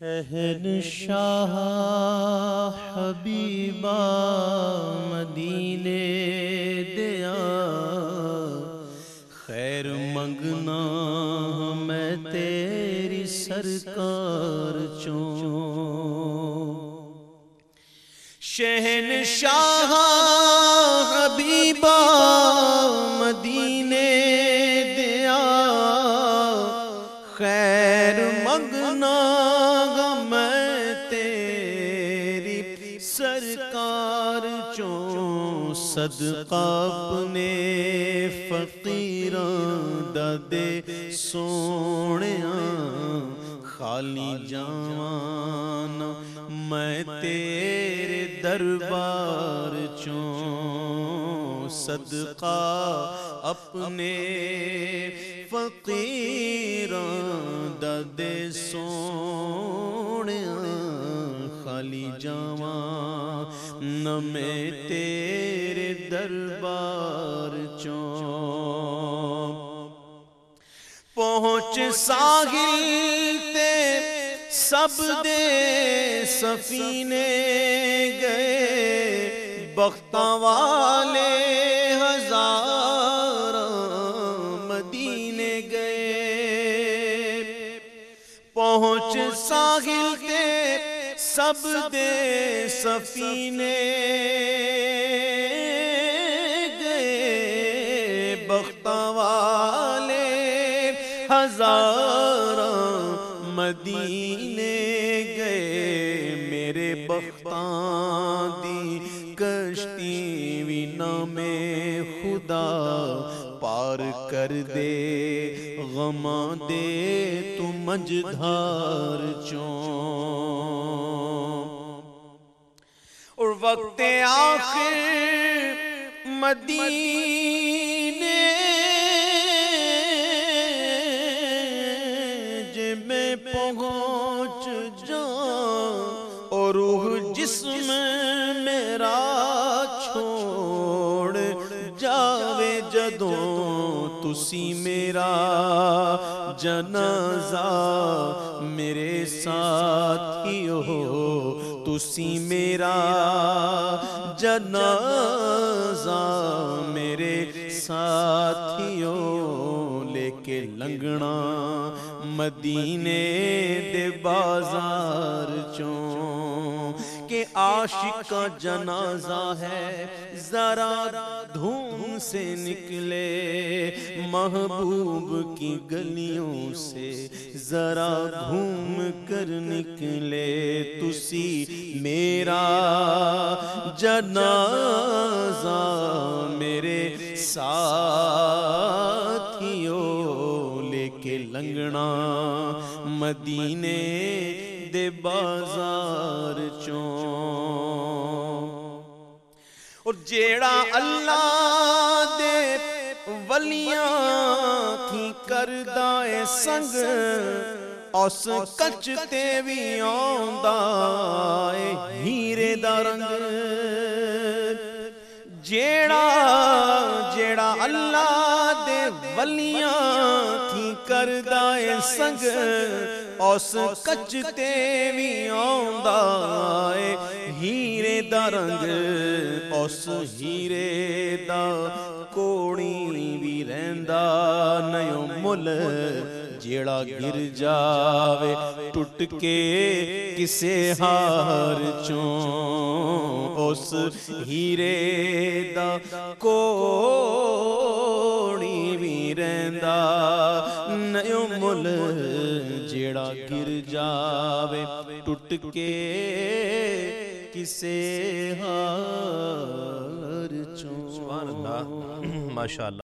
شہنشاہ حبیبہ مدینے دیا۔ خیر منگنا میں تیری سرکار چوں۔ شہنشاہ حبیبہ مدینے دیا۔ خیر منگنا سرکار چوں صدقہ اپنے فقیران دے سونیاں خالی جان میں تیرے دربار چوں صدقہ اپنے فقیران دے سونیاں خالی جاواں نہ میں تیرے دربار چوں پہنچ ساحل تے سب دے سفینے گئے، بختاں والے ہزار مدینے گئے۔ پہنچ ساحل سب دے سفینے گئے بختاں والے ہزار مدینے گئے میرے بختان دی کشتی بھی نام خدا پار کر دے غما دے تو مجدھار چوں وقت آخر مدینے میں پہنچ جاؤں اور روح جسم میرا چھوڑ جاوے جدوں تسی میرا جنازہ میرے ساتھی ہو۔ تسی میرا جنازہ میرے ساتھی ہو لے کے لنگنا مدینے دے بازار چوں کہ عاشق کا جنازہ ہے ذرا دھوم سے نکلے۔ محبوب کی گلیوں سے ذرا گھوم کر نکلے تسی میرا جنازہ میرے ساتھیوں لے کے لنگنا مدینے دے بازار چوں۔ اور جیڑا اللہ دے ولیاں تھی کردہ سنگ، اس کچ تے بھی آندا اے ہیرے دا رنگ۔ جیڑا جیڑا اللہ دے ولیاں تھی کردہ سنگ، اس کچ تے بھی آندا اے ہیرے دا رنگ۔ اس ہیرے دا کوڑی بھی نیو مل جیڑا گر جاوے ٹوٹ کے کسے ہار چوں اس ہیرے دا کوڑی بھی رہندا نیو مل جیڑا گر جاوے ٹوٹ کے کسے ہار چوں سبحان اللہ ماشاءاللہ